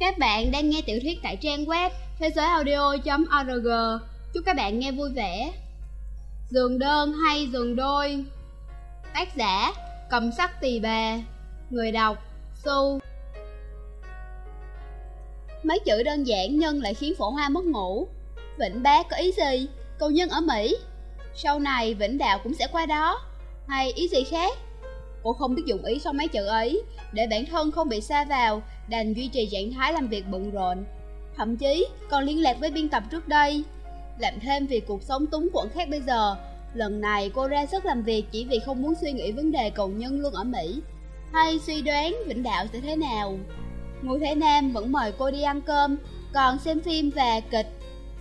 Các bạn đang nghe tiểu thuyết tại trang web thế giới audio.org. Chúc các bạn nghe vui vẻ. Giường đơn hay giường đôi? Tác giả: Cầm sắc tỳ bà. Người đọc: Su. Mấy chữ đơn giản nhân lại khiến phổ hoa mất ngủ. Vĩnh Bá có ý gì? Cầu nhân ở Mỹ. Sau này Vĩnh Đạo cũng sẽ qua đó. Hay ý gì khác? Cô không biết dụng ý sau mấy chữ ấy để bản thân không bị xa vào, đành duy trì trạng thái làm việc bận rộn. Thậm chí còn liên lạc với biên tập trước đây. Làm thêm vì cuộc sống túng quẫn khác bây giờ, lần này cô ra sức làm việc chỉ vì không muốn suy nghĩ vấn đề cầu nhân luôn ở Mỹ. Hay suy đoán Vĩnh Đạo sẽ thế nào? Ngô Thế Nam vẫn mời cô đi ăn cơm, còn xem phim và kịch.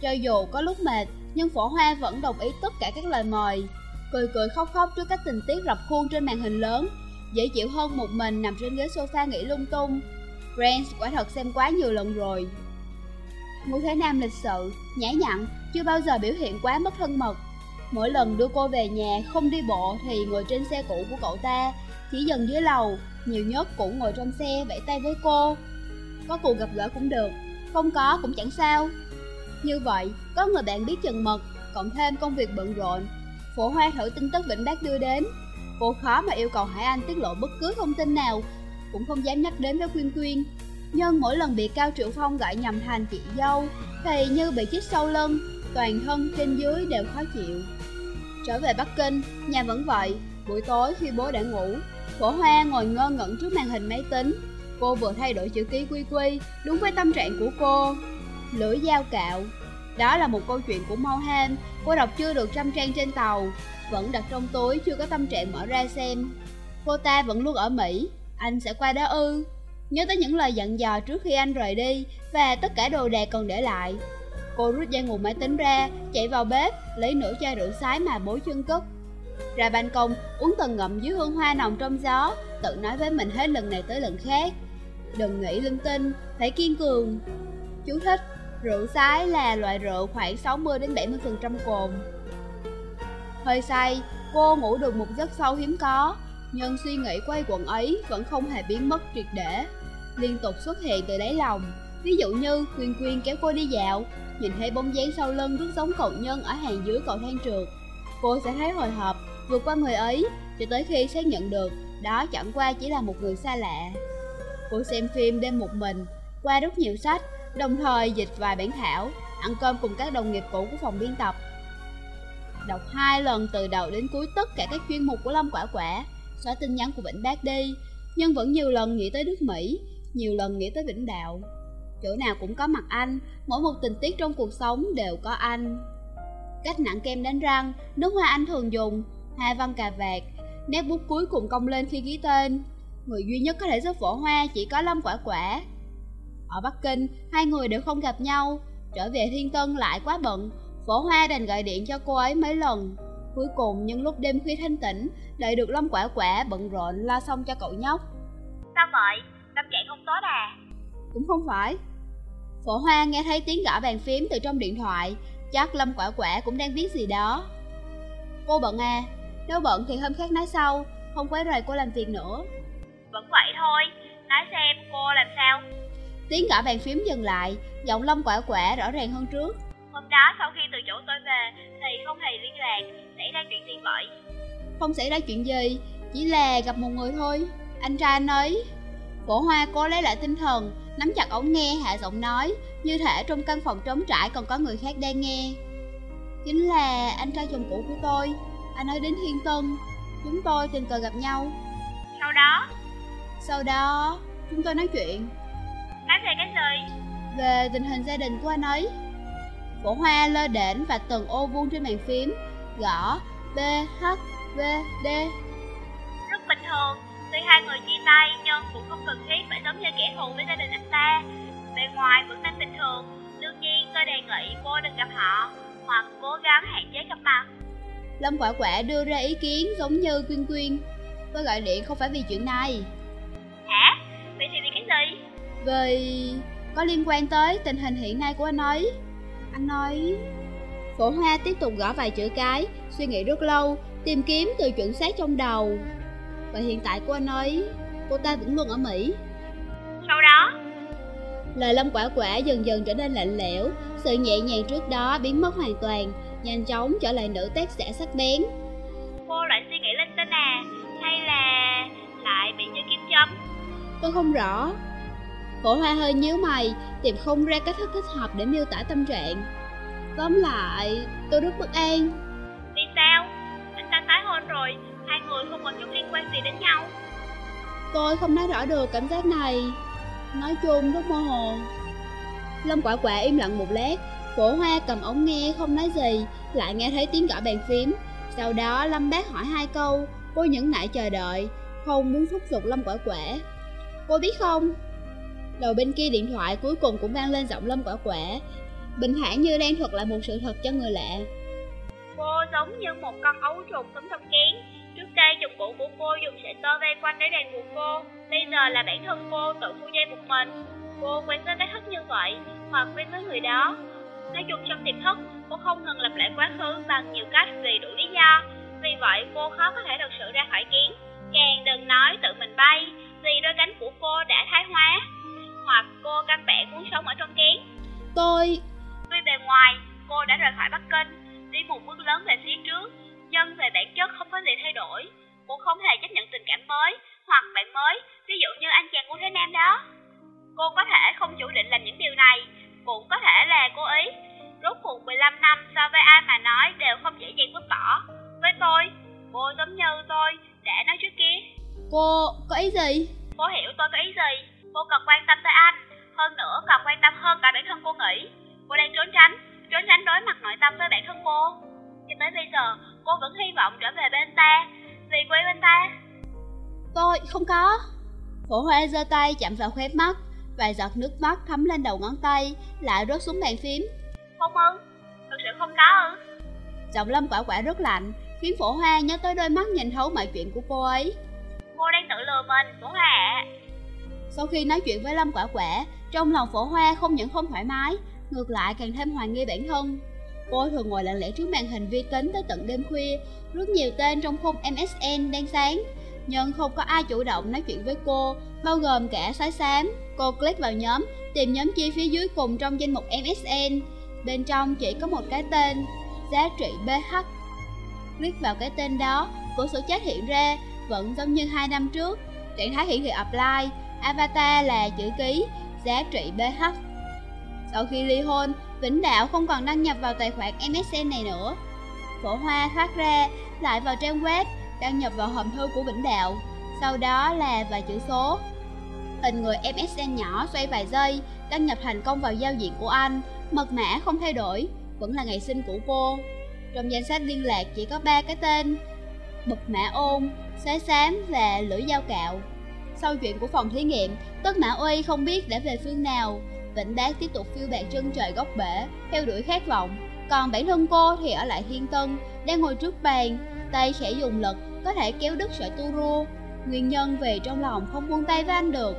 Cho dù có lúc mệt, nhưng phổ hoa vẫn đồng ý tất cả các lời mời cười cười khóc khóc trước các tình tiết rập khuôn trên màn hình lớn, dễ chịu hơn một mình nằm trên ghế sofa nghĩ lung tung. Friends quả thật xem quá nhiều lần rồi. Ngũ Thế Nam lịch sự, nhã nhặn, chưa bao giờ biểu hiện quá mất thân mật. Mỗi lần đưa cô về nhà không đi bộ thì ngồi trên xe cũ của cậu ta, chỉ dần dưới lầu, nhiều nhất cũng ngồi trong xe vẫy tay với cô. Có cuộc gặp gỡ cũng được, không có cũng chẳng sao. Như vậy, có người bạn biết chừng mật, cộng thêm công việc bận rộn, Phổ Hoa thử tin tức Vĩnh Bác đưa đến. Cô khó mà yêu cầu Hải Anh tiết lộ bất cứ thông tin nào Cũng không dám nhắc đến với Quyên Quyên. Nhưng mỗi lần bị Cao Triệu Phong gọi nhầm thành chị dâu Thì như bị chích sâu lưng Toàn thân trên dưới đều khó chịu. Trở về Bắc Kinh, nhà vẫn vậy. Buổi tối khi bố đã ngủ Phổ Hoa ngồi ngơ ngẩn trước màn hình máy tính. Cô vừa thay đổi chữ ký quy quy Đúng với tâm trạng của cô. Lưỡi dao cạo đó là một câu chuyện của Mohan, Ham, cô đọc chưa được trăm trang trên tàu, vẫn đặt trong túi chưa có tâm trạng mở ra xem. Cô ta vẫn luôn ở Mỹ, anh sẽ qua đó ư. Nhớ tới những lời dặn dò trước khi anh rời đi và tất cả đồ đạc còn để lại. Cô rút dây nguồn máy tính ra, chạy vào bếp, lấy nửa chai rượu sái mà bố chân cất. Ra ban công, uống từng ngậm dưới hương hoa nồng trong gió, tự nói với mình hết lần này tới lần khác. Đừng nghĩ linh tinh, phải kiên cường. Chú thích, Rượu sái là loại rượu khoảng 60-70% cồn. Hơi say, cô ngủ được một giấc sâu hiếm có Nhưng suy nghĩ quay quẩn ấy vẫn không hề biến mất triệt để Liên tục xuất hiện từ đáy lòng. Ví dụ như Quyên Quyên kéo cô đi dạo Nhìn thấy bóng dáng sau lưng rất giống cậu nhân ở hàng dưới cầu thang trượt. Cô sẽ thấy hồi hộp vượt qua người ấy Cho tới khi xác nhận được Đó chẳng qua chỉ là một người xa lạ. Cô xem phim đêm một mình Qua rất nhiều sách đồng thời dịch vài bản thảo, ăn cơm cùng các đồng nghiệp cũ của phòng biên tập. Đọc hai lần từ đầu đến cuối tất cả các chuyên mục của Lâm Quả Quả, xóa tin nhắn của Vĩnh Bác đi, nhưng vẫn nhiều lần nghĩ tới nước Mỹ, nhiều lần nghĩ tới Vĩnh Đạo. Chỗ nào cũng có mặt anh, mỗi một tình tiết trong cuộc sống đều có anh. Cách nặng kem đánh răng, nước hoa anh thường dùng, hoa văn cà vạt, nét bút cuối cùng cong lên khi ghi tên. Người duy nhất có thể giúp vỗ hoa chỉ có Lâm Quả Quả, ở Bắc Kinh, hai người đều không gặp nhau. Trở về Thiên Tân lại quá bận, Phổ Hoa đành gọi điện cho cô ấy mấy lần. Cuối cùng nhân lúc đêm khuya thanh tĩnh, đợi được Long Quả Quả bận rộn lo xong cho cậu nhóc. Sao vậy? Tâm trạng không tốt à? Cũng không phải. Phổ Hoa nghe thấy tiếng gõ bàn phím từ trong điện thoại, chắc Lâm Quả Quả cũng đang viết gì đó. Cô bận à? Nếu bận thì hôm khác nói sau, không quấy rầy cô làm việc nữa. Vẫn vậy thôi, nói xem cô làm sao? Tiếng gõ bàn phím dừng lại, giọng Lâm quả quả rõ ràng hơn trước. Hôm đó sau khi từ chỗ tôi về thì không hề liên lạc, xảy ra chuyện gì vậy? Không xảy ra chuyện gì, chỉ là gặp một người thôi. Anh trai anh ấy. Cổ hoa cố lấy lại tinh thần, nắm chặt ống nghe hạ giọng nói, như thể trong căn phòng trống trải còn có người khác đang nghe. Chính là anh trai chồng cũ của tôi, anh ấy đến Thiên Tân, chúng tôi tình cờ gặp nhau. Sau đó? Sau đó, chúng tôi nói chuyện. Nói về cái gì? Về tình hình gia đình của anh ấy. Phổ hoa lơ đễnh và từng ô vuông trên bàn phím. Gõ B, H, V, D. Rất bình thường Tuy hai người chia tay nhưng cũng không cần thiết phải giống như kẻ thù với gia đình anh ta. Bề ngoài vẫn đang bình thường Đương nhiên tôi đề nghị cô đừng gặp họ Hoặc cố gắng hạn chế gặp mặt. Lâm quả quả đưa ra ý kiến giống như Quyên Quyên. Tôi gọi điện không phải vì chuyện này. Hả? Vậy thì vì cái gì? Vì có liên quan tới tình hình hiện nay của anh ấy. Anh nói Phổ Hoa tiếp tục gõ vài chữ cái Suy nghĩ rất lâu Tìm kiếm từ chuẩn xác trong đầu. Và hiện tại của anh ấy Cô ta vẫn luôn ở Mỹ. Sau đó? Lời lâm quả quả dần dần trở nên lạnh lẽo Sự nhẹ nhàng trước đó biến mất hoàn toàn Nhanh chóng trở lại nữ tác giả sắc bén. Cô lại suy nghĩ linh tinh à Hay là lại bị như kim châm Tôi không rõ Phổ hoa hơi nhíu mày Tìm không ra cách thức thích hợp để miêu tả tâm trạng. Tóm lại tôi rất bất an. Vì sao? Anh ta tái hôn rồi Hai người không có chút liên quan gì đến nhau. Tôi không nói rõ được cảm giác này. Nói chung rất mơ hồ. Lâm quả quả im lặng một lát Phổ hoa cầm ống nghe không nói gì Lại nghe thấy tiếng gõ bàn phím. Sau đó Lâm bác hỏi hai câu Cô nhẫn nại chờ đợi Không muốn thúc giục Lâm quả quả. Cô biết không Đầu bên kia điện thoại cuối cùng cũng vang lên giọng Lâm quả quả. Bình thản như đang thuật lại một sự thật cho người lạ. Cô giống như một con ấu trùng sống trong kiến Trước đây chồng cụ của cô dùng sợi tơ vây quanh để ràng buộc cô. Bây giờ là bản thân cô tự phu dây một mình. Cô quen với cái thất như vậy, Hoặc quen với người đó. Nói chung trong tiềm thức, Cô không ngừng lặp lại quá khứ bằng nhiều cách vì đủ lý do. Vì vậy, cô khó có thể thực sự ra khỏi kiến Càng đừng nói tự mình bay. Bản muốn sống ở trong kiến Tôi... Tuy bề ngoài cô đã rời khỏi Bắc Kinh Đi một bước lớn về phía trước nhưng về bản chất không có gì thay đổi. Cô không hề chấp nhận tình cảm mới hoặc bạn mới, ví dụ như anh chàng của Thế Nam đó. Cô có thể không chủ định làm những điều này, cũng có thể là cố ý. Rốt cuộc 15 năm so với ai mà nói đều không dễ dàng vứt bỏ. Với tôi, cô giống như tôi đã nói trước kia. Cô có ý gì? Cô hiểu tôi có ý gì. Cô cần quan tâm tới anh, hơn nữa còn quan tâm hơn cả bản thân cô nghĩ. Cô đang trốn tránh, trốn tránh đối mặt nội tâm với bản thân cô. Cho tới bây giờ, cô vẫn hy vọng trở về bên ta. Vì quê bên ta. Tôi không có. Phổ hoa giơ tay chạm vào khóe mắt Vài giọt nước mắt thấm lên đầu ngón tay Lại rớt xuống bàn phím. Không ư, thực sự không có ư? Giọng lâm quả quả rất lạnh Khiến phổ hoa nhớ tới đôi mắt nhìn thấu mọi chuyện của cô ấy. Cô đang tự lừa mình, phổ hoa Sau khi nói chuyện với lâm quả quả trong lòng phổ hoa không những không thoải mái, Ngược lại càng thêm hoài nghi bản thân. Cô thường ngồi lặng lẽ trước màn hình vi tính tới tận đêm khuya, Rất nhiều tên trong khung MSN đang sáng. Nhưng không có ai chủ động nói chuyện với cô, Bao gồm cả sói xám. Cô click vào nhóm, Tìm nhóm chi phía dưới cùng trong danh mục MSN Bên trong chỉ có một cái tên, Giá trị BH Click vào cái tên đó, Cửa sổ chat hiện ra, Vẫn giống như hai năm trước. Trạng thái hiển thị apply, Avatar là chữ ký Giá trị BH Sau khi ly hôn Vĩnh Đạo không còn đăng nhập vào tài khoản MSN này nữa. Phổ Hoa thoát ra, lại vào trang web, đăng nhập vào hòm thư của Vĩnh Đạo, sau đó là vài chữ số. Hình người MSN nhỏ xoay vài giây, đăng nhập thành công vào giao diện của anh, mật mã không thay đổi, vẫn là ngày sinh của cô. Trong danh sách liên lạc chỉ có ba cái tên, Mật mã ôn, xóa xám và lưỡi dao cạo. Sau chuyện của phòng thí nghiệm, Tất Mã Uy không biết đã về phương nào, Vĩnh Bác tiếp tục phiêu bạt chân trời góc bể, theo đuổi khát vọng. Còn bản thân cô thì ở lại Thiên Tân, đang ngồi trước bàn, tay khẽ dùng lực, có thể kéo đứt sợi tu rua. Nguyên nhân vì trong lòng không buông tay với anh được.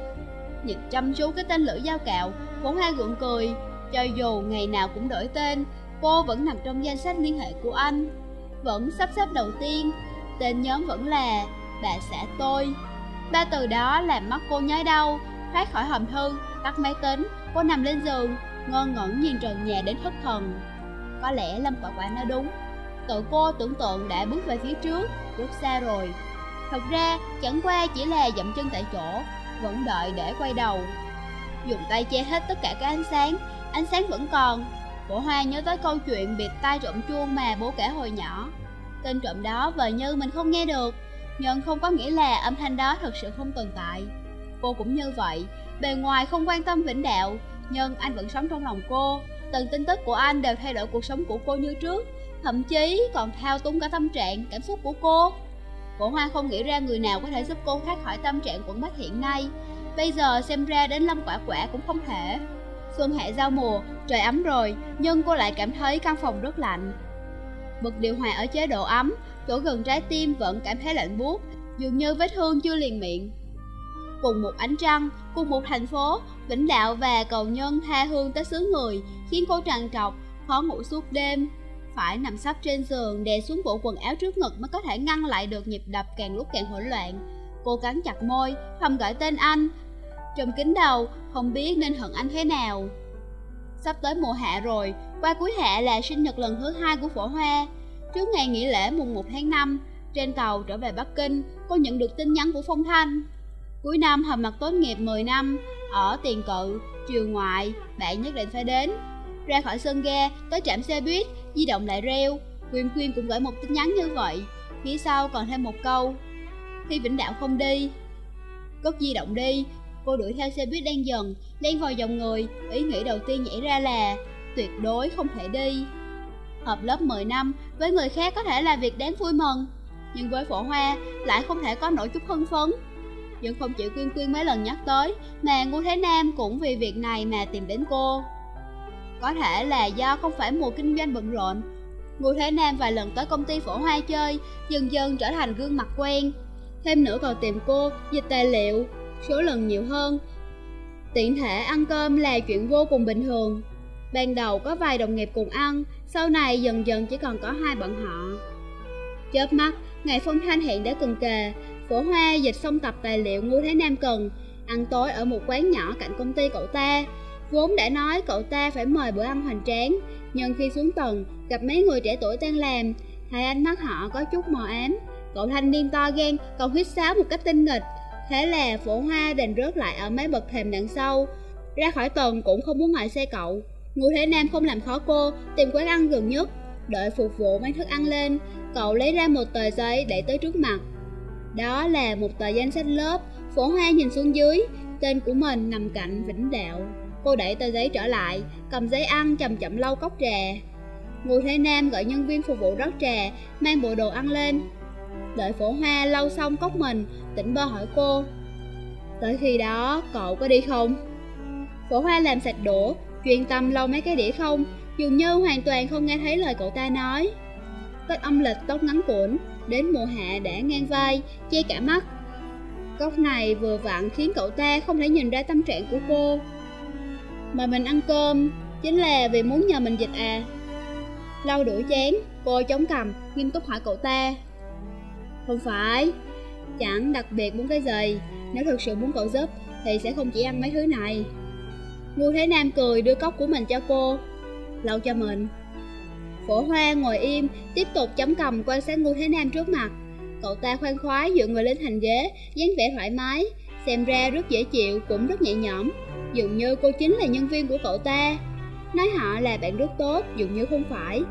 Nhìn chăm chú cái tên lưỡi dao cạo, vốn hai gượng cười. Cho dù ngày nào cũng đổi tên, cô vẫn nằm trong danh sách liên hệ của anh. Vẫn sắp xếp đầu tiên, tên nhóm vẫn là bà xã tôi. Ba từ đó làm mắt cô nhói đau, thoát khỏi hòm thư, tắt máy tính, Cô nằm lên giường, ngơ ngẩn nhìn trần nhà đến thất thần. Có lẽ Lâm Quả Quả nói đúng. Tự cô tưởng tượng đã bước về phía trước, rất xa rồi. Thật ra chẳng qua chỉ là dậm chân tại chỗ, vẫn đợi để quay đầu. Dùng tay che hết tất cả các ánh sáng, ánh sáng vẫn còn. Cổ hoa nhớ tới câu chuyện bịt tay trộm chuông mà bố kể hồi nhỏ. Tên trộm đó vờ như mình không nghe được. Nhưng không có nghĩa là âm thanh đó thật sự không tồn tại Cô cũng như vậy, Bề ngoài không quan tâm Vĩnh Đạo, nhưng anh vẫn sống trong lòng cô. Từng tin tức của anh đều thay đổi cuộc sống của cô như trước, thậm chí còn thao túng cả tâm trạng, cảm xúc của cô. Cổ Hoa không nghĩ ra người nào có thể giúp cô thoát khỏi tâm trạng quẩn bách hiện nay. Bây giờ xem ra đến lâm quả quả cũng không thể. Xuân hạ giao mùa, trời ấm rồi, nhưng cô lại cảm thấy căn phòng rất lạnh. Bật điều hòa ở chế độ ấm, chỗ gần trái tim vẫn cảm thấy lạnh buốt, dường như vết thương chưa liền miệng. Cùng một ánh trăng, cùng một thành phố, Vĩnh Đạo và cầu nhân tha hương tới xứ người, khiến cô trằn trọc, khó ngủ suốt đêm. Phải nằm sắp trên giường đè xuống bộ quần áo trước ngực mới có thể ngăn lại được nhịp đập càng lúc càng hỗn loạn. Cô cắn chặt môi, thầm gọi tên anh. Trùm kính đầu, không biết nên hận anh thế nào Sắp tới mùa hạ rồi, qua cuối hạ là sinh nhật lần thứ hai của phổ hoa Trước ngày nghỉ lễ mùng 1 tháng 5 Trên tàu trở về Bắc Kinh, cô nhận được tin nhắn của Phong Thanh. Cuối năm hầm mặt tốt nghiệp 10 năm Ở tiền cự, triều ngoại, bạn nhất định phải đến. Ra khỏi sân ga, tới trạm xe buýt, di động lại reo. Quyên Quyên cũng gửi một tin nhắn như vậy Phía sau còn thêm một câu Khi Vĩnh Đạo không đi Cất di động đi. Cô đuổi theo xe buýt đang dần Len vào dòng người Ý nghĩ đầu tiên nhảy ra là Tuyệt đối không thể đi. Hợp lớp 10 năm, Với người khác có thể là việc đáng vui mừng. Nhưng với phổ hoa, Lại không thể có nổi chút hưng phấn. Nhưng không chỉ Quyên Quyên mấy lần nhắc tới, Mà Ngô Thế Nam cũng vì việc này mà tìm đến cô. Có thể là do không phải mùa kinh doanh bận rộn. Ngô Thế Nam vài lần tới công ty phổ hoa chơi, Dần dần trở thành gương mặt quen. Thêm nữa còn tìm cô dịch tài liệu, Số lần nhiều hơn. Tiện thể ăn cơm là chuyện vô cùng bình thường. Ban đầu có vài đồng nghiệp cùng ăn sau này dần dần chỉ còn có hai bọn họ. Chớp mắt, ngày phong thanh hẹn đã cần kề. Phổ Hoa dịch xong tập tài liệu Ngô Thế Nam cần Ăn tối ở một quán nhỏ cạnh công ty cậu ta. Vốn đã nói cậu ta phải mời bữa ăn hoành tráng Nhưng khi xuống tầng gặp mấy người trẻ tuổi đang làm Hai ánh mắt họ có chút mờ ám. Cậu thanh niên to gan còn huyết sáo một cách tinh nghịch. Thế là phổ hoa đành rớt lại ở mấy bậc thềm đằng sau. Ra khỏi tầng cũng không muốn ngại xe cậu. Ngô Thế Nam không làm khó cô Tìm quán ăn gần nhất Đợi phục vụ mang thức ăn lên Cậu lấy ra một tờ giấy để tới trước mặt đó là một tờ danh sách lớp, phổ hoa nhìn xuống dưới, tên của mình nằm cạnh Vĩnh Đạo. Cô đẩy tờ giấy trở lại, cầm giấy ăn chậm chậm lau cốc trà. Ngô Thế Nam gọi nhân viên phục vụ rót trà, mang bộ đồ ăn lên. Đợi phổ hoa lau xong cốc mình, tỉnh bơ hỏi cô. Tới khi đó, cậu có đi không? Phổ hoa làm sạch đũa, chuyên tâm lau mấy cái đĩa không, dường như hoàn toàn không nghe thấy lời cậu ta nói. Tết âm lịch tóc ngắn cuộn, đến mùa hạ đã ngang vai, che cả mắt. Cốc này vừa vặn khiến cậu ta không thể nhìn ra tâm trạng của cô. Mà mình ăn cơm, chính là vì muốn nhờ mình dịch à. Lau đuổi chén, cô chống cầm, nghiêm túc hỏi cậu ta. Không phải, chẳng đặc biệt muốn cái gì, nếu thực sự muốn cậu giúp thì sẽ không chỉ ăn mấy thứ này. Ngô Thế Nam cười đưa cốc của mình cho cô, lau cho mình. Phổ Hoa ngồi im, tiếp tục chấm cầm quan sát Ngô Thế Nam trước mặt. Cậu ta khoan khoái dựa người lên thành ghế, dáng vẻ thoải mái, xem ra rất dễ chịu, cũng rất nhẹ nhõm. Dường như cô chính là nhân viên của cậu ta. Nói họ là bạn rất tốt, dường như không phải.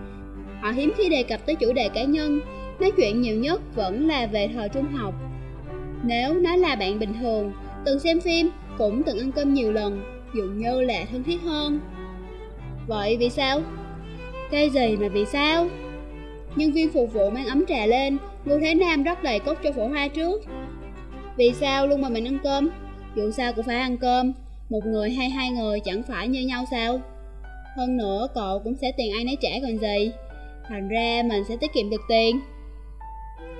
Họ hiếm khi đề cập tới chủ đề cá nhân, nói chuyện nhiều nhất vẫn là về thời trung học. Nếu nói là bạn bình thường, từng xem phim, cũng từng ăn cơm nhiều lần, dường như là thân thiết hơn. Vậy vì sao? Cái gì mà vì sao? Nhân viên phục vụ mang ấm trà lên Ngô Thế Nam rót đầy cốc cho phổ hoa trước Vì sao luôn mà mình ăn cơm? Dù sao cũng phải ăn cơm Một người hay hai người chẳng phải như nhau sao? Hơn nữa, cậu cũng sẽ tiền ai nấy trả còn gì Thành ra mình sẽ tiết kiệm được tiền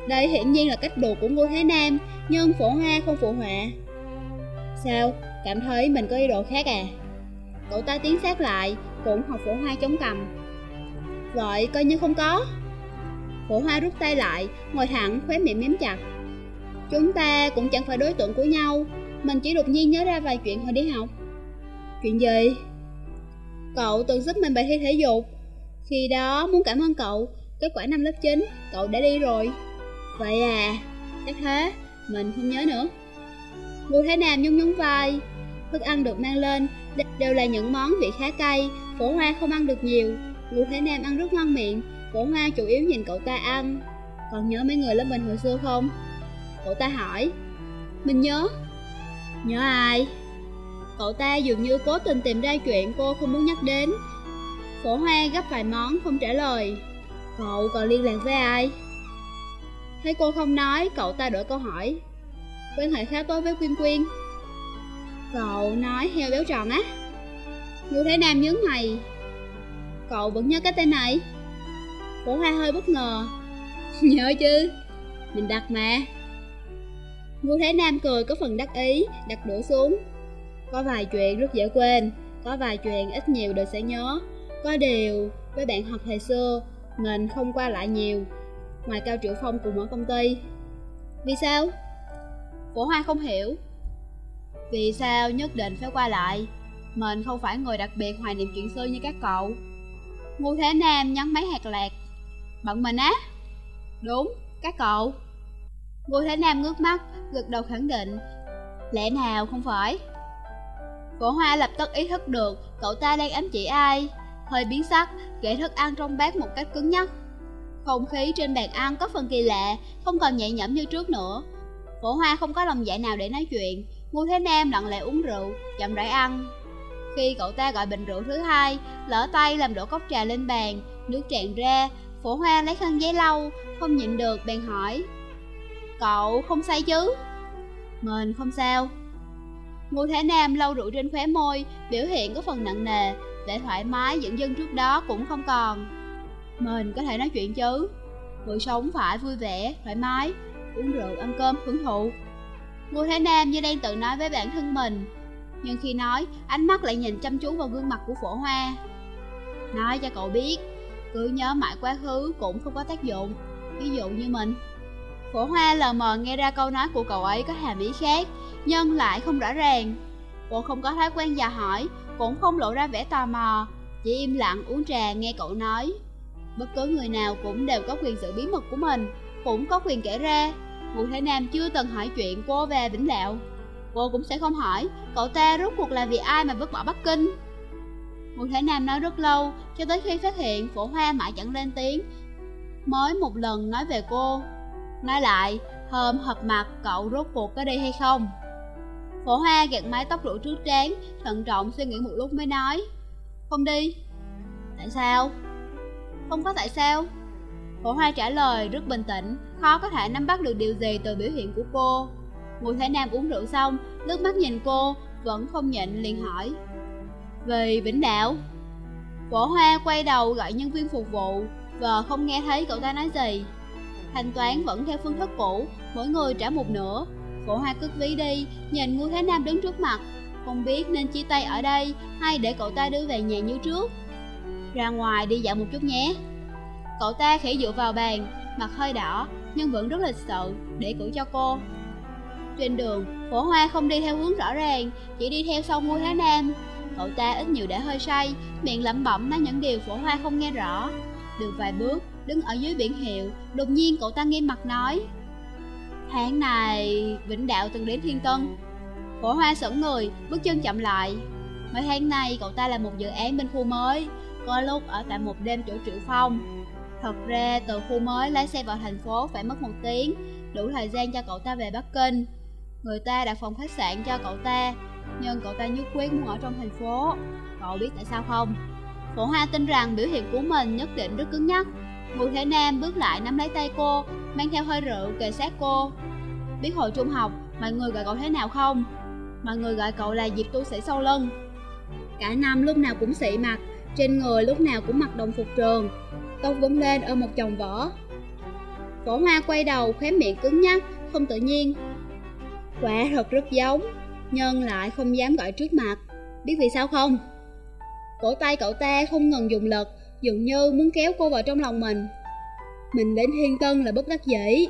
Đây hiển nhiên là cách đùa của Ngô Thế Nam, Nhưng phổ hoa không phụ họa Sao? Cảm thấy mình có ý đồ khác à? Cậu ta tiến sát lại, Cũng học phổ hoa chống cầm. Vậy coi như không có. Phổ hoa rút tay lại, Ngồi thẳng, khóe miệng miếm chặt. Chúng ta cũng chẳng phải đối tượng của nhau, Mình chỉ đột nhiên nhớ ra vài chuyện hồi đi học. Chuyện gì? Cậu từng giúp mình bài thi thể dục. Khi đó muốn cảm ơn cậu, Kết quả năm lớp 9 Cậu đã đi rồi. Vậy à Chắc thế, Mình không nhớ nữa. Ngô Thế Nam nhún nhún vai Thức ăn được mang lên Đều là những món vị khá cay Phổ hoa không ăn được nhiều. Ngô Thế Nam ăn rất ngon miệng Phổ Hoa chủ yếu nhìn cậu ta ăn. Còn nhớ mấy người lớp mình hồi xưa không? Cậu ta hỏi. Mình nhớ. Nhớ ai? Cậu ta dường như cố tình tìm ra chuyện cô không muốn nhắc đến. Phổ Hoa gấp vài món không trả lời. Cậu còn liên lạc với ai? Thấy cô không nói, cậu ta đổi câu hỏi. Quan hệ khá tốt với Quyên Quyên. Cậu nói heo béo tròn á. Ngô Thế Nam nhớ mày. Cậu vẫn nhớ cái tên này. Cổ Hoa hơi bất ngờ. Nhớ chứ. Mình đặt mà. Ngô Thế Nam cười có phần đắc ý, Đặt đũa xuống. Có vài chuyện rất dễ quên, Có vài chuyện ít nhiều đều sẽ nhớ. Có điều, với bạn học thời xưa, Mình không qua lại nhiều, Ngoài Cao Triệu Phong cùng ở công ty. Vì sao? Phổ Hoa không hiểu. Vì sao nhất định phải qua lại? Mình không phải người đặc biệt hoài niệm chuyện xưa như các cậu. Ngô Thế Nam nhấn mấy hạt lạc. Bận mình á. Đúng, các cậu. Ngô Thế Nam ngước mắt, gật đầu khẳng định. Lẽ nào không phải? Cổ hoa lập tức ý thức được cậu ta đang ám chỉ ai. Hơi biến sắc, gãy thức ăn trong bát một cách cứng nhắc. Không khí trên bàn ăn có phần kỳ lạ, không còn nhẹ nhõm như trước nữa. Phổ hoa không có lòng dạ nào để nói chuyện. Ngô Thế Nam lặng lẽ uống rượu, chậm rãi ăn. Khi cậu ta gọi bình rượu thứ hai, lỡ tay làm đổ cốc trà lên bàn Nước tràn ra, phổ hoa lấy khăn giấy lau, không nhịn được bèn hỏi Cậu không say chứ? Mình không sao. Ngô Thế Nam lau rượu trên khóe môi, biểu hiện có phần nặng nề Để thoải mái dẫn dân trước đó cũng không còn. Mình có thể nói chuyện chứ. Người sống phải vui vẻ, thoải mái. Uống rượu, ăn cơm, hưởng thụ. Ngô Thế Nam như đang tự nói với bản thân mình. Nhưng khi nói, ánh mắt lại nhìn chăm chú vào gương mặt của phổ hoa. Nói cho cậu biết Cứ nhớ mãi quá khứ cũng không có tác dụng. Ví dụ như mình. Phổ hoa lờ mờ nghe ra câu nói của cậu ấy có hàm ý khác Nhưng lại không rõ ràng. Cô không có thói quen dò hỏi Cũng không lộ ra vẻ tò mò Chỉ im lặng uống trà nghe cậu nói. Bất cứ người nào cũng đều có quyền giữ bí mật của mình. Cũng có quyền kể ra. Ngụ Thế Nam chưa từng hỏi chuyện cô về Vĩnh Lạo. Cô cũng sẽ không hỏi Cậu ta rốt cuộc là vì ai mà vứt bỏ Bắc Kinh? Ngụ Thế Nam nói rất lâu Cho tới khi phát hiện phổ hoa mãi chẳng lên tiếng Mới một lần nói về cô. Nói lại, hôm hợp mặt cậu rốt cuộc có đi hay không? Phổ hoa gạt mái tóc rủ trước trán, thận trọng suy nghĩ một lúc mới nói Không đi. Tại sao? Không có tại sao. Phổ hoa trả lời rất bình tĩnh, khó có thể nắm bắt được điều gì từ biểu hiện của cô Ngụy Thái Nam uống rượu xong, nước mắt nhìn cô, vẫn không nhịn liền hỏi Vì Vĩnh Đạo Phổ hoa quay đầu gọi nhân viên phục vụ, và không nghe thấy cậu ta nói gì Thanh toán vẫn theo phương thức cũ, mỗi người trả một nửa. Phổ Hoa cất ví đi, nhìn Ngụy Thế Nam đứng trước mặt, không biết nên chia tay ở đây hay để cậu ta đưa về nhà như trước. Ra ngoài đi dạo một chút nhé. Cậu ta khẽ dựa vào bàn, mặt hơi đỏ, nhưng vẫn rất lịch sự, để cử cho cô. Trên đường, phổ hoa không đi theo hướng rõ ràng, chỉ đi theo sau ngôi Thế Nam. Cậu ta ít nhiều đã hơi say, miệng lẩm bẩm nói những điều phổ hoa không nghe rõ. Được vài bước, đứng ở dưới biển hiệu, đột nhiên cậu ta nghiêm mặt nói Tháng này, Vĩnh Đạo từng đến Thiên Tân Phổ hoa sững người, bước chân chậm lại Mấy tháng nay cậu ta làm một dự án bên khu mới Có lúc ở tại một đêm chỗ Triệu Phong Thật ra từ khu mới lái xe vào thành phố phải mất một tiếng Đủ thời gian cho cậu ta về Bắc Kinh Người ta đặt phòng khách sạn cho cậu ta Nhưng cậu ta nhất quyết muốn ở trong thành phố Cậu biết tại sao không? Phổ Hoa tin rằng biểu hiện của mình nhất định rất cứng nhắc Bùi Thế Nam bước lại nắm lấy tay cô, mang theo hơi rượu kề sát cô. Biết hồi trung học, mọi người gọi cậu thế nào không? Mọi người gọi cậu là Diệp tu sĩ sâu lưng. Cả năm lúc nào cũng xị mặt, trên người lúc nào cũng mặc đồng phục trường, tóc vấn lên ở một chồng vỏ. Vỏ Hoa quay đầu, khóe miệng cứng nhắc, không tự nhiên. Quả thật rất giống, nhưng lại không dám gọi trước mặt. Biết vì sao không? Cổ tay cậu ta không ngừng dùng lực, dường như muốn kéo cô vào trong lòng mình. Mình đến Thiên Tân là bất đắc dĩ.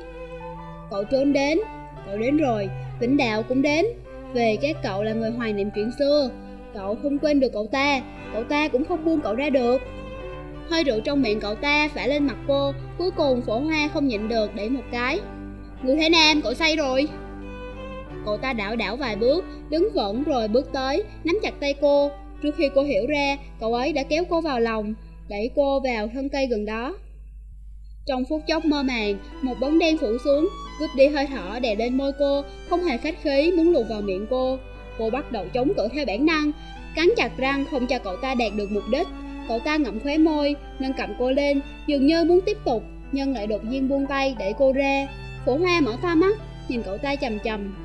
Cậu trốn đến, cậu đến rồi, Vĩnh Đạo cũng đến. Về các cậu là người hoài niệm chuyện xưa, cậu không quên được cậu ta, cậu ta cũng không buông cậu ra được. Hơi rượu trong miệng cậu ta phả lên mặt cô, cuối cùng phổ hoa không nhịn được để một cái. Người Thế Nam, cậu say rồi. Cậu ta đảo đảo vài bước, đứng vững rồi bước tới, nắm chặt tay cô. Trước khi cô hiểu ra, cậu ấy đã kéo cô vào lòng, đẩy cô vào thân cây gần đó. Trong phút chốc mơ màng, một bóng đen phủ xuống, cướp đi hơi thở đè lên môi cô, không hề khách khí muốn lùn vào miệng cô. Cô bắt đầu chống cự theo bản năng, cắn chặt răng không cho cậu ta đạt được mục đích. Cậu ta ngậm khóe môi, nâng cầm cô lên, dường như muốn tiếp tục, nhưng lại đột nhiên buông tay để cô ra. Phổ hoa mở to mắt, nhìn cậu ta chầm chầm.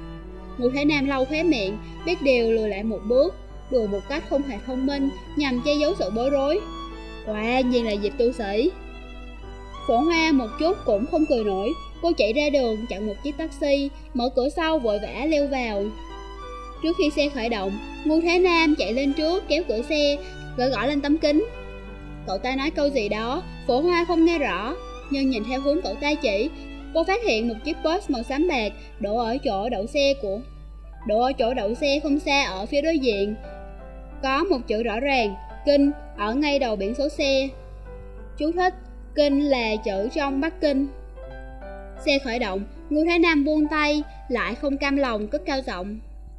Ngụ Thế nam lau khóe miệng, biết điều lùi lại một bước, đùa một cách không hề thông minh, nhằm che giấu sự bối rối. Quả nhiên là Diệp tu sĩ Phổ Hoa một chút cũng không cười nổi Cô chạy ra đường chặn một chiếc taxi Mở cửa sau vội vã leo vào Trước khi xe khởi động Ngô Thế Nam chạy lên trước kéo cửa xe Gõ gõ lên tấm kính. Cậu ta nói câu gì đó Phổ Hoa không nghe rõ. Nhưng nhìn theo hướng cậu ta chỉ, Cô phát hiện một chiếc bus màu xám bạc Đổ ở chỗ đậu xe của, đổ ở chỗ đậu xe không xa ở phía đối diện. Có một chữ rõ ràng, Kinh ở ngay đầu biển số xe Chú thích, Kinh là chữ trong Bắc Kinh. Xe khởi động, Ngô Thái Nam buông tay, Lại không cam lòng, cất cao giọng.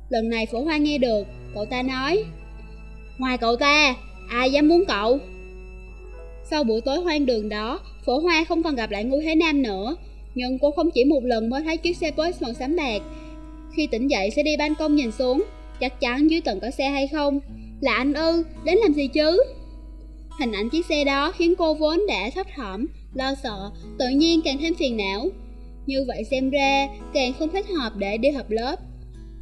Lần này phổ hoa nghe được, Cậu ta nói, Ngoài cậu ta Ai dám muốn cậu? Sau buổi tối hoang đường đó Phổ hoa không còn gặp lại Ngô thế Nam nữa. Nhưng cô không chỉ một lần mới thấy chiếc xe bus màu xám bạc. Khi tỉnh dậy sẽ đi ban công nhìn xuống Chắc chắn dưới tầng có xe hay không? Là anh ư, đến làm gì chứ? Hình ảnh chiếc xe đó khiến cô vốn đã thấp thỏm, lo sợ, tự nhiên càng thêm phiền não. Như vậy xem ra, càng không thích hợp để đi học lớp.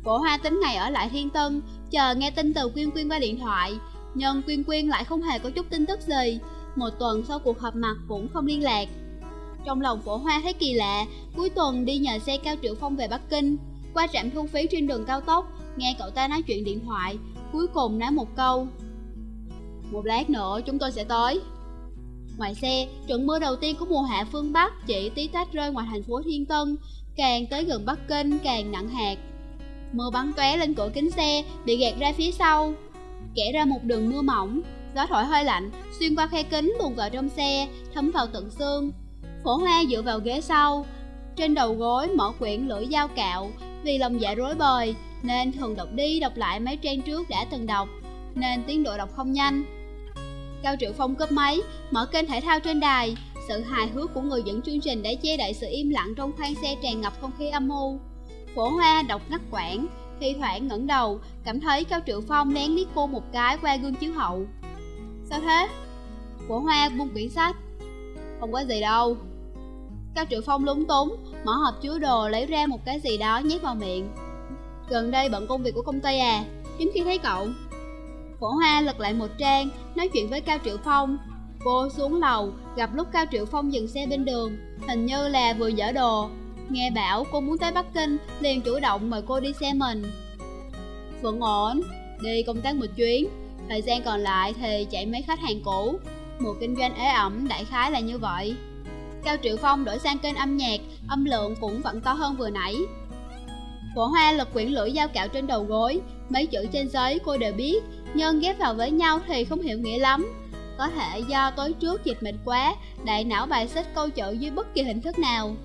phổ hoa tính ngày ở lại Thiên Tân, chờ nghe tin từ Quyên Quyên qua điện thoại, nhưng Quyên Quyên lại không hề có chút tin tức gì. Một tuần sau cuộc họp mặt cũng không liên lạc. Trong lòng phổ hoa thấy kỳ lạ, cuối tuần đi nhờ xe Cao Triệu Phong về Bắc Kinh, qua trạm thu phí trên đường cao tốc, nghe cậu ta nói chuyện điện thoại, cuối cùng nói một câu. Một lát nữa chúng tôi sẽ tới. Ngoài xe, trận mưa đầu tiên của mùa hạ phương Bắc chỉ tí tách rơi ngoài thành phố Thiên Tân Càng tới gần Bắc Kinh càng nặng hạt. Mưa bắn tóe lên cửa kính xe, bị gạt ra phía sau. Kẻ ra một đường mưa mỏng Gió thổi hơi lạnh, xuyên qua khe kính buồn vào trong xe, thấm vào tận xương Phổ hoa dựa vào ghế sau Trên đầu gối mở quyển lưỡi dao cạo Vì lòng dạ rối bời Nên thường đọc đi đọc lại mấy trang trước đã từng đọc Nên tiến độ đọc không nhanh Cao Triệu Phong cấp máy, mở kênh thể thao trên đài. Sự hài hước của người dẫn chương trình đã che đậy sự im lặng trong khoang xe tràn ngập không khí âm u. Phổ Hoa đọc ngắt quãng, thi thoảng ngẩng đầu, cảm thấy Cao Triệu Phong lén liếc cô một cái qua gương chiếu hậu. Sao thế? của Hoa buông quyển sách. Không có gì đâu. Cao Triệu Phong lúng túng, mở hộp chứa đồ lấy ra một cái gì đó nhét vào miệng. Gần đây bận công việc của công ty à, hiếm khi thấy cậu. Phổ Hoa lật lại một trang, nói chuyện với Cao Triệu Phong. Cô xuống lầu, gặp lúc Cao Triệu Phong dừng xe bên đường, hình như là vừa dở đồ. Nghe bảo cô muốn tới Bắc Kinh, liền chủ động mời cô đi xe mình. Vẫn ổn, đi công tác một chuyến, thời gian còn lại thì chạy mấy khách hàng cũ. Mùa kinh doanh ế ẩm đại khái là như vậy. Cao Triệu Phong đổi sang kênh âm nhạc, âm lượng cũng vẫn to hơn vừa nãy. Phổ Hoa lật quyển lưỡi dao cạo trên đầu gối, mấy chữ trên giấy cô đều biết, nhưng ghép vào với nhau thì không hiểu nghĩa lắm. Có thể do tối trước dịch mệt quá, đại não bài xích câu chữ dưới bất kỳ hình thức nào.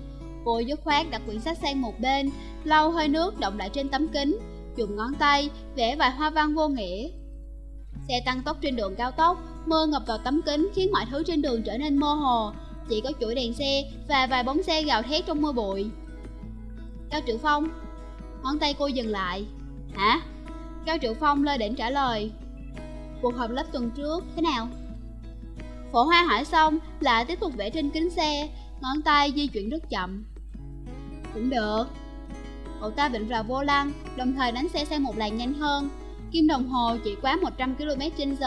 Cô dứt khoát đặt quyển sách sang một bên, lau hơi nước động lại trên tấm kính, dùng ngón tay, vẽ vài hoa văn vô nghĩa. Xe tăng tốc trên đường cao tốc, mưa ngập vào tấm kính khiến mọi thứ trên đường trở nên mơ hồ, chỉ có chuỗi đèn xe và vài bóng xe gào thét trong mưa bụi. Cao Triệu Phong Ngón tay cô dừng lại Hả? Cao Triệu Phong lơ đỉnh trả lời Cuộc họp lớp tuần trước, thế nào? Phổ hoa hỏi xong, lại tiếp tục vẽ trên kính xe Ngón tay di chuyển rất chậm cũng được. Cậu ta bệnh vào vô lăng, đồng thời đánh xe sang một làn nhanh hơn. Kim đồng hồ chỉ quá 100 km h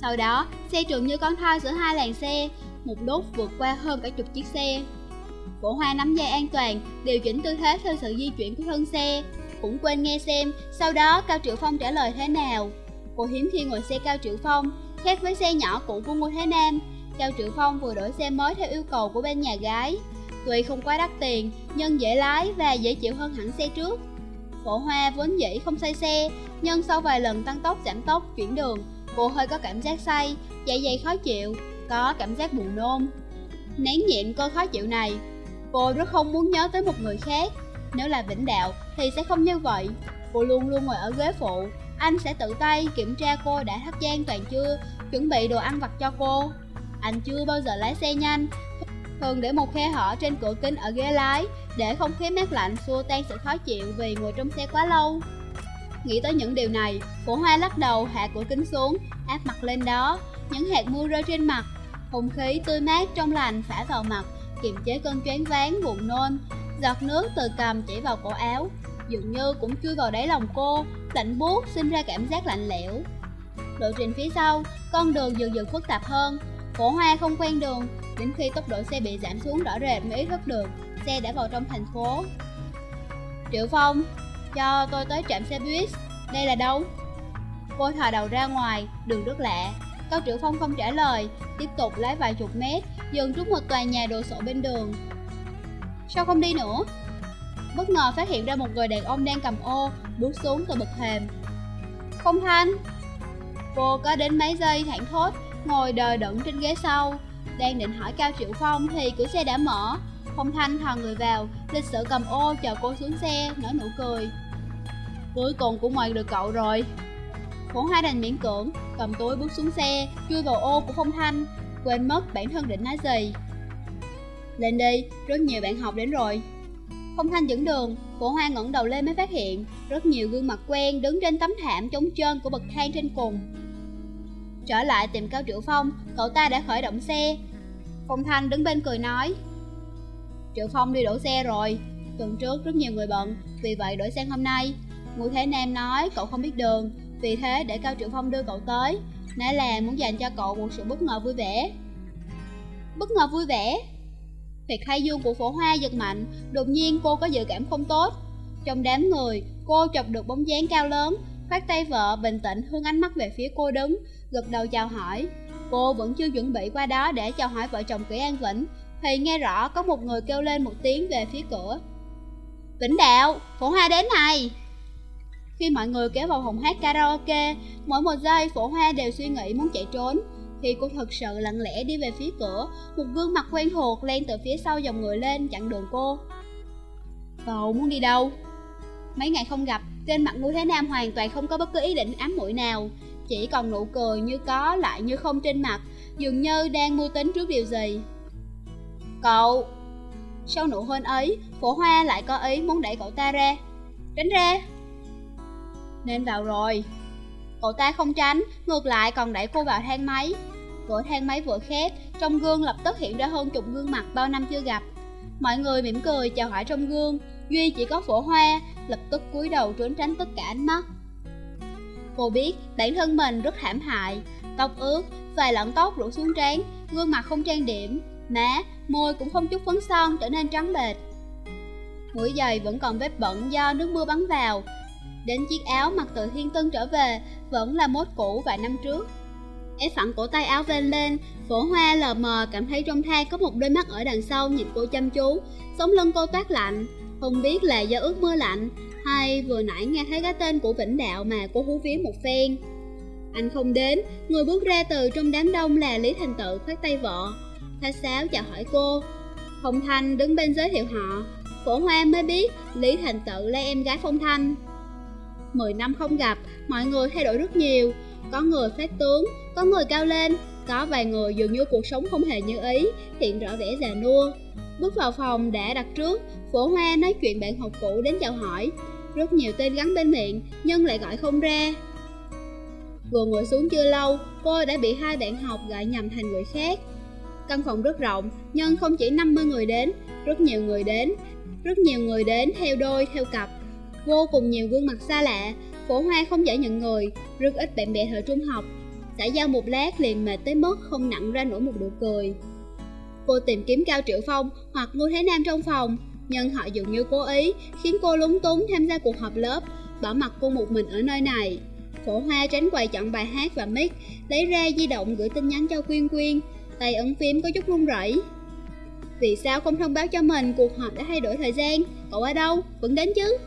Sau đó, xe trượt như con thoi giữa hai làn xe Một lúc vượt qua hơn cả chục chiếc xe. Cổ hoa nắm dây an toàn, điều chỉnh tư thế theo sự di chuyển của thân xe. Cũng quên nghe xem, sau đó Cao Triệu Phong trả lời thế nào. Cô hiếm khi ngồi xe Cao Triệu Phong, khác với xe nhỏ cũ của Ngô Thế Nam. Cao Triệu Phong vừa đổi xe mới theo yêu cầu của bên nhà gái. Tuy không quá đắt tiền, nhưng dễ lái và dễ chịu hơn hẳn xe trước. Phổ Hoa vốn dĩ không say xe, nhưng sau vài lần tăng tốc giảm tốc chuyển đường Cô hơi có cảm giác say, dạ dày khó chịu, có cảm giác buồn nôn. Nén nhịn cơn khó chịu này, Cô rất không muốn nhớ tới một người khác. Nếu là Vĩnh Đạo thì sẽ không như vậy. Cô luôn luôn ngồi ở ghế phụ Anh sẽ tự tay kiểm tra cô đã thắp gian toàn chưa Chuẩn bị đồ ăn vặt cho cô. Anh chưa bao giờ lái xe nhanh Thường để một khe hở trên cửa kính ở ghế lái Để không khí mát lạnh xua tan sự khó chịu vì ngồi trong xe quá lâu. Nghĩ tới những điều này, phổ hoa lắc đầu hạ cửa kính xuống, áp mặt lên đó. Những hạt mưa rơi trên mặt Không khí tươi mát trong lành phả vào mặt kiềm chế cơn choáng váng buồn nôn. Giọt nước từ cầm chảy vào cổ áo dường như cũng chui vào đáy lòng cô lạnh buốt sinh ra cảm giác lạnh lẽo. Lộ trình phía sau con đường dần dần phức tạp hơn. Cổ hoa không quen đường đến khi tốc độ xe bị giảm xuống rõ rệt mới ý thức được xe đã vào trong thành phố triệu phong cho tôi tới trạm xe buýt đây là đâu cô thò đầu ra ngoài đường rất lạ Cao Triệu Phong không trả lời, tiếp tục lái vài chục mét, dừng trước một tòa nhà đồ sộ bên đường. Sao không đi nữa? bất ngờ phát hiện ra một người đàn ông đang cầm ô, bước xuống từ bậc thềm. Không thanh Cô có đến mấy giây thẳng thốt, ngồi đờ đẫn trên ghế sau. Đang định hỏi Cao Triệu Phong thì cửa xe đã mở. phong thanh thò người vào, lịch sự cầm ô chờ cô xuống xe, nở nụ cười. Cuối cùng cũng mời được cậu rồi. Khổ hai đành miễn cưỡng, cầm túi bước xuống xe, chui vào ô của Phong Thanh, quên mất bản thân định nói gì. Lên đi, rất nhiều bạn học đến rồi. Phong Thanh dẫn đường, cổ hoa ngẩng đầu lên mới phát hiện rất nhiều gương mặt quen đứng trên tấm thảm trống trơn của bậc thang trên cùng. Trở lại tìm Cao Triệu Phong, cậu ta đã khởi động xe. Phong Thanh đứng bên cười nói Triệu Phong đi đổ xe rồi, tuần trước rất nhiều người bận, vì vậy đổi sang hôm nay. Ngô Thế Nam nói cậu không biết đường, vì thế để Cao Triệu Phong đưa cậu tới, nãy là muốn dành cho cậu một sự bất ngờ vui vẻ. Bất ngờ vui vẻ? Việc khai dương của phổ hoa giật mạnh, đột nhiên cô có dự cảm không tốt. Trong đám người, cô chọc được bóng dáng cao lớn, khoát tay vợ bình tĩnh hướng ánh mắt về phía cô đứng, gật đầu chào hỏi. Cô vẫn chưa chuẩn bị qua đó để chào hỏi vợ chồng Kỷ An Vĩnh, thì nghe rõ có một người kêu lên một tiếng về phía cửa. Vĩnh Đạo, phổ hoa đến này! Khi mọi người kéo vào phòng hát karaoke, mỗi một giây phổ hoa đều suy nghĩ muốn chạy trốn, thì cô thật sự lặng lẽ đi về phía cửa, một gương mặt quen thuộc len từ phía sau dòng người lên chặn đường cô. Cậu muốn đi đâu? Mấy ngày không gặp, trên mặt Ngô Thế Nam hoàn toàn không có bất cứ ý định ám muội nào, chỉ còn nụ cười như có lại như không trên mặt, dường như đang mưu tính trước điều gì. Cậu! Sau nụ hôn ấy, phổ hoa lại có ý muốn đẩy cậu ta ra. Tránh ra! Nên vào rồi, Cậu ta không tránh, ngược lại còn đẩy cô vào thang máy. Cửa thang máy vừa khép, trong gương lập tức hiện ra hơn chục gương mặt bao năm chưa gặp. Mọi người mỉm cười chào hỏi trong gương, Duy chỉ có phổ hoa, lập tức cúi đầu trốn tránh tất cả ánh mắt. Cô biết bản thân mình rất thảm hại, tóc ướt, vài lọn tóc rủ xuống trán, gương mặt không trang điểm, má, môi cũng không chút phấn son trở nên trắng bệch. Mũi giày vẫn còn vết bẩn do nước mưa bắn vào, Đến chiếc áo mặc từ thiên tân trở về Vẫn là mốt cũ vài năm trước Ép phẳng cổ tay áo ven lên Phổ hoa lờ mờ cảm thấy trong thang có một đôi mắt ở đằng sau nhìn cô chăm chú Sống lưng cô toát lạnh không biết là do ước mưa lạnh Hay vừa nãy nghe thấy cái tên của Vĩnh Đạo mà cô hú vía một phen. Anh không đến Người bước ra từ trong đám đông là Lý Thành Tự khoát tay vợ. Tha sáo chào hỏi cô. Phong Thanh đứng bên giới thiệu họ. Phổ Hoa mới biết Lý Thành Tự là em gái Phong Thanh. 10 năm không gặp, mọi người thay đổi rất nhiều. Có người phát tướng, có người cao lên, có vài người dường như cuộc sống không hề như ý, hiện rõ vẻ già nua. Bước vào phòng đã đặt trước, phổ hoa nói chuyện bạn học cũ đến chào hỏi. Rất nhiều tên gắn bên miệng, nhưng lại gọi không ra. Vừa ngồi xuống chưa lâu, cô đã bị hai bạn học gọi nhầm thành người khác. Căn phòng rất rộng, nhưng không chỉ 50 người đến, rất nhiều người đến. Rất nhiều người đến theo đôi, theo cặp, Vô cùng nhiều gương mặt xa lạ, phổ hoa không dễ nhận người, rất ít bạn bè thời trung học. Xã giao một lát liền mệt tới mức không nặng ra nổi một nụ cười. Cô tìm kiếm Cao Triệu Phong hoặc Ngô Thế Nam trong phòng, nhưng họ dường như cố ý, khiến cô lúng túng tham gia cuộc họp lớp, bỏ mặt cô một mình ở nơi này. Phổ Hoa tránh quầy chọn bài hát và mic, lấy ra di động gửi tin nhắn cho Quyên Quyên, tay ấn phím có chút run rẩy. Vì sao không thông báo cho mình cuộc họp đã thay đổi thời gian? Cậu ở đâu? Vẫn đến chứ?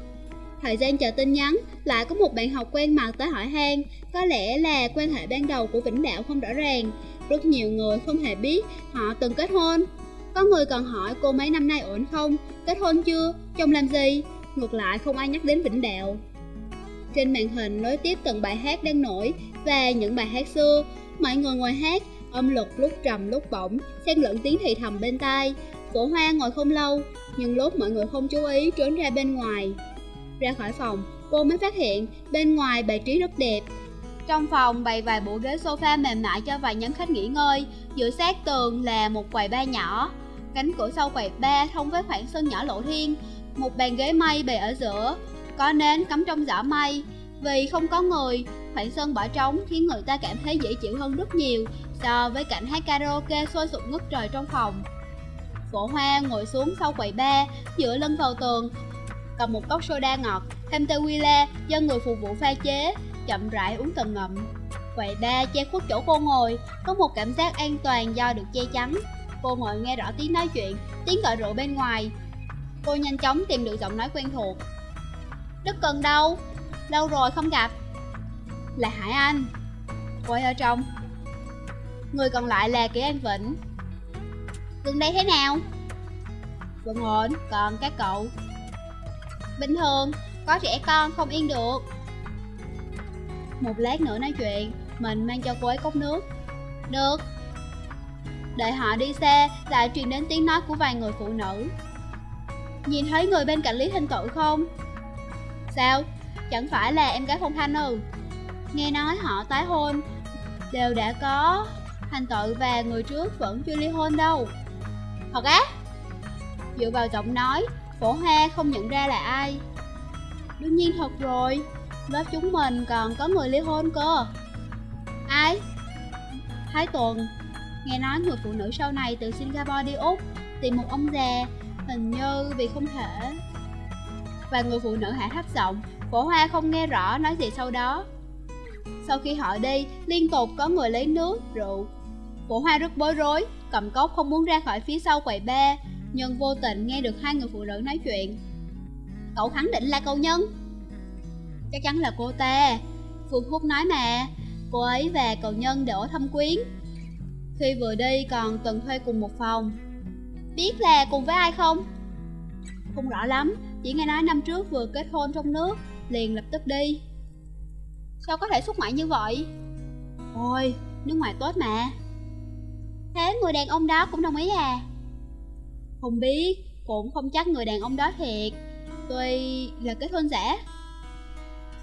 Thời gian chờ tin nhắn, lại có một bạn học quen mặt tới hỏi han, có lẽ là quan hệ ban đầu của Vĩnh Đạo không rõ ràng. Rất nhiều người không hề biết họ từng kết hôn. Có người còn hỏi cô mấy năm nay ổn không, kết hôn chưa, chồng làm gì, ngược lại không ai nhắc đến Vĩnh Đạo. Trên màn hình nối tiếp từng bài hát đang nổi và những bài hát xưa, mọi người ngồi hát, âm luật lúc trầm lúc bổng, xen lẫn tiếng thì thầm bên tai. Cổ hoa ngồi không lâu, nhưng lúc mọi người không chú ý trốn ra bên ngoài. Ra khỏi phòng, cô mới phát hiện bên ngoài bài trí rất đẹp. Trong phòng bày vài bộ ghế sofa mềm mại cho vài nhóm khách nghỉ ngơi, giữa sát tường là một quầy ba nhỏ. Cánh cửa sau quầy ba thông với khoảng sân nhỏ lộ thiên, một bàn ghế mây bày ở giữa, có nến cắm trong giỏ mây. Vì không có người, khoảng sân bỏ trống khiến người ta cảm thấy dễ chịu hơn rất nhiều so với cảnh hát karaoke sôi sục ngất trời trong phòng. Phổ Hoa ngồi xuống sau quầy ba, dựa lưng vào tường, cầm một cốc soda ngọt, thêm tequila do người phục vụ pha chế, chậm rãi uống từng ngậm. Quầy ba che khuất chỗ cô ngồi, có một cảm giác an toàn do được che chắn. Cô ngồi nghe rõ tiếng nói chuyện, tiếng gọi rượu bên ngoài. Cô nhanh chóng tìm được giọng nói quen thuộc Đức Cần đâu? Lâu rồi không gặp Là Hải Anh Cô ở trong Người còn lại là Kỷ An Vĩnh Gần đây thế nào? Vẫn ổn, còn các cậu Bình thường, có trẻ con không yên được một lát nữa nói chuyện Mình mang cho cô ấy cốc nước Được Đợi họ đi xe, Lại truyền đến tiếng nói của vài người phụ nữ Nhìn thấy người bên cạnh Lý Thanh Cự không? Sao? Chẳng phải là em gái Phong Thanh ư? Nghe nói họ tái hôn, Đều đã có thành Tự và người trước vẫn chưa ly hôn đâu Thật á? Dựa vào giọng nói, Phổ Hoa không nhận ra là ai Đương nhiên thật rồi Lớp chúng mình còn có người ly hôn cơ. Ai? Thái Tuần. Nghe nói người phụ nữ sau này từ Singapore đi Úc Tìm một ông già Hình như vì không thể. Và người phụ nữ hạ thấp giọng Phổ Hoa không nghe rõ nói gì sau đó. Sau khi họ đi Liên tục có người lấy nước, rượu. Phổ Hoa rất bối rối Cầm cốc không muốn ra khỏi phía sau quầy ba Nhưng vô tình nghe được hai người phụ nữ nói chuyện. Cậu khẳng định là cậu nhân? Chắc chắn là cô ta. Phương Húc nói mà Cô ấy và cầu nhân đều ở thâm quyến. Khi vừa đi còn từng thuê cùng một phòng. Biết là cùng với ai không? Không rõ lắm Chỉ nghe nói năm trước vừa kết hôn trong nước Liền lập tức đi. Sao có thể xúc ngoại như vậy? Ôi, nước ngoài tốt mà. Thế người đàn ông đó cũng đồng ý à? Không biết, cũng không chắc người đàn ông đó thiệt. Tuy là kết hôn giả.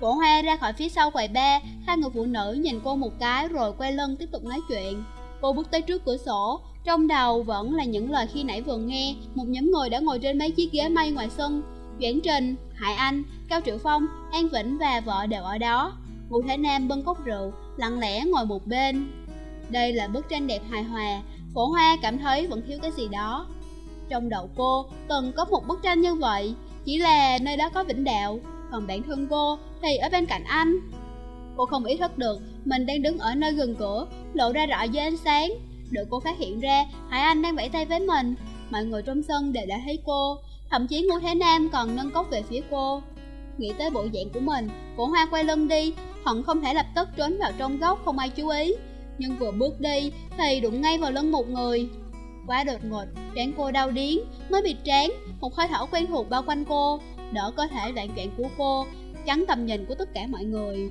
Phổ Hoa ra khỏi phía sau quầy ba Hai người phụ nữ nhìn cô một cái rồi quay lưng tiếp tục nói chuyện. Cô bước tới trước cửa sổ Trong đầu vẫn là những lời khi nãy vừa nghe Một nhóm người đã ngồi trên mấy chiếc ghế mây ngoài sân. Doãn Trình, Hải Anh, Cao Triệu Phong, An Vĩnh và vợ đều ở đó. Ngụ Thể Nam bưng cốc rượu, lặng lẽ ngồi một bên. Đây là bức tranh đẹp hài hòa Phổ Hoa cảm thấy vẫn thiếu cái gì đó. Trong đầu cô từng có một bức tranh như vậy Chỉ là nơi đó có Vĩnh Đạo. Còn bản thân cô thì ở bên cạnh anh. Cô không ý thức được mình đang đứng ở nơi gần cửa, Lộ ra rõ dưới ánh sáng. Đợi cô phát hiện ra, Hải Anh đang vẫy tay với mình. Mọi người trong sân đều đã thấy cô, Thậm chí Ngô Thế Nam còn nâng cốc về phía cô. Nghĩ tới bộ dạng của mình, Cổ hoa quay lưng đi, Hận không thể lập tức trốn vào trong góc, không ai chú ý. Nhưng vừa bước đi Thì đụng ngay vào lưng một người. Quá đột ngột, Trán cô đau điến Mới bị trán, Một hơi thở quen thuộc bao quanh cô. Đỡ cơ thể loạn trạng của cô Chắn tầm nhìn của tất cả mọi người.